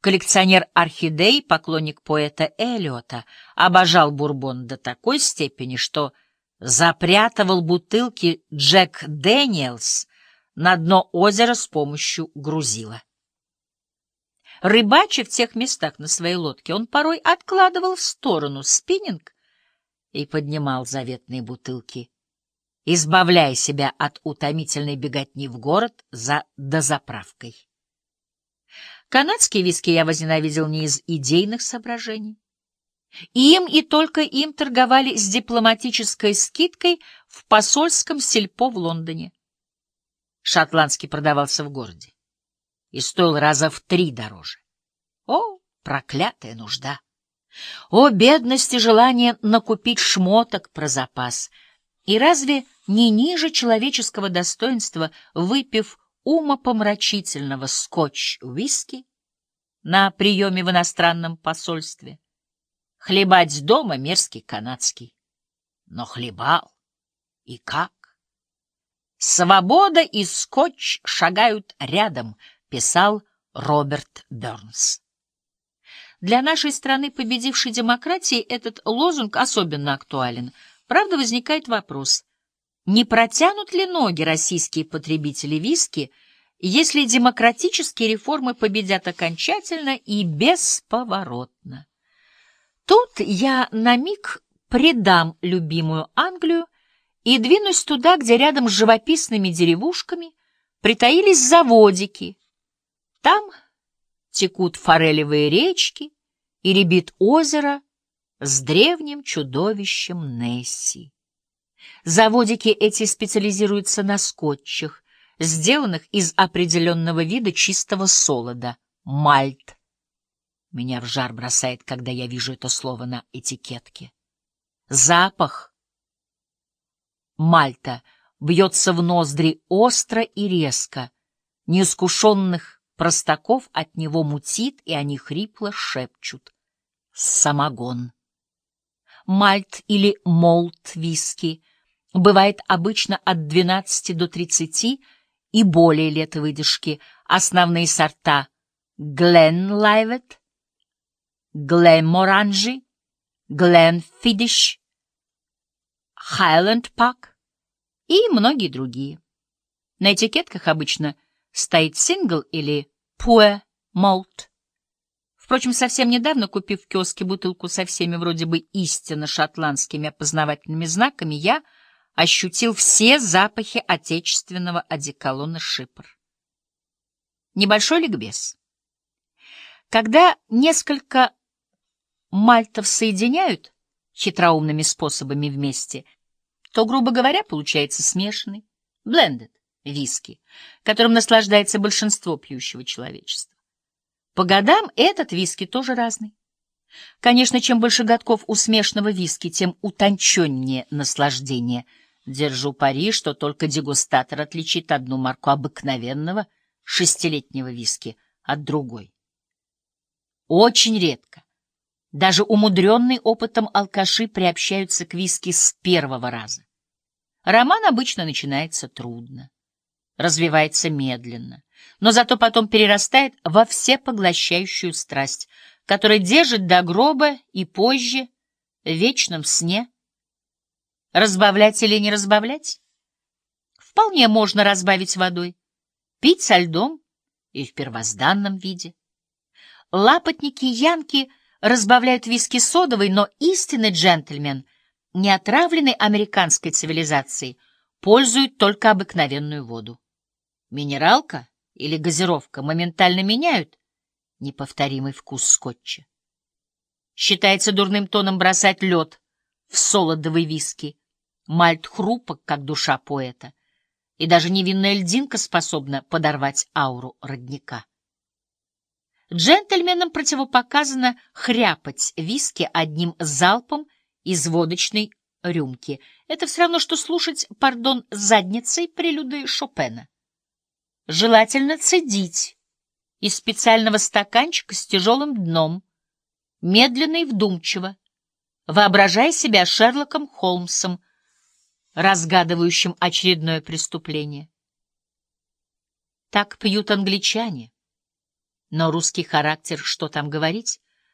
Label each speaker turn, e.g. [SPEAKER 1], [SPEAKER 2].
[SPEAKER 1] Коллекционер орхидей, поклонник поэта Эллиота, обожал бурбон до такой степени, что запрятывал бутылки Джек Дэниелс на дно озера с помощью грузила. Рыбача в тех местах на своей лодке, он порой откладывал в сторону спиннинг и поднимал заветные бутылки, избавляя себя от утомительной беготни в город за дозаправкой. Канадские виски я возненавидел не из идейных соображений. Им и только им торговали с дипломатической скидкой в посольском сельпо в Лондоне. Шотландский продавался в городе и стоил раза в три дороже. О, проклятая нужда! О, бедность и желание накупить шмоток про запас! И разве не ниже человеческого достоинства, выпив умопомрачительного скотч-виски на приеме в иностранном посольстве? Хлебать дома мерзкий канадский. Но хлебал. И как? «Свобода и скотч шагают рядом», — писал Роберт Бернс. Для нашей страны, победившей демократии, этот лозунг особенно актуален. Правда, возникает вопрос, не протянут ли ноги российские потребители виски, если демократические реформы победят окончательно и бесповоротно? Тут я на миг предам любимую Англию и двинусь туда, где рядом с живописными деревушками притаились заводики. Там текут форелевые речки и ребит озеро с древним чудовищем Несси. Заводики эти специализируются на скотчах, сделанных из определенного вида чистого солода — мальт. Меня в жар бросает, когда я вижу это слово на этикетке. Запах мальта бьется в ноздри остро и резко, неискушенных Простаков от него мутит, и они хрипло шепчут. Самогон. Мальт или молт виски бывает обычно от 12 до 30 и более лет выдержки. Основные сорта Гленлайвет, Глэморанжи, Гленфидиш, Хайленд Пак и многие другие. На этикетках обычно – стоит сингл или пуэ молт. Впрочем, совсем недавно, купив в киоске бутылку со всеми вроде бы истинно шотландскими опознавательными знаками, я ощутил все запахи отечественного одеколона «Шипр». Небольшой ликбез. Когда несколько мальтов соединяют хитроумными способами вместе, то, грубо говоря, получается смешанный, blended виски, которым наслаждается большинство пьющего человечества. По годам этот виски тоже разный. Конечно, чем больше годков у смешанного виски, тем утонченнее наслаждение. Держу пари, что только дегустатор отличит одну марку обыкновенного шестилетнего виски от другой. Очень редко. Даже умудренный опытом алкаши приобщаются к виски с первого раза. Роман обычно начинается трудно развивается медленно, но зато потом перерастает во всепоглощающую страсть, которая держит до гроба и позже в вечном сне. Разбавлять или не разбавлять? Вполне можно разбавить водой, пить со льдом и в первозданном виде. Лапотники Янки разбавляют виски содовой, но истинный джентльмен, не отравленный американской цивилизацией, пользует только обыкновенную воду. Минералка или газировка моментально меняют неповторимый вкус скотча. Считается дурным тоном бросать лед в солодовые виски. Мальт хрупок, как душа поэта, и даже невинная льдинка способна подорвать ауру родника. Джентльменам противопоказано хряпать виски одним залпом из водочной рюмки. Это все равно, что слушать, пардон, задницей прелюды Шопена желательно цедить из специального стаканчика с тяжелым дном, медленно и вдумчиво, воображая себя Шерлоком Холмсом, разгадывающим очередное преступление. Так пьют англичане, Но русский характер, что там говорить,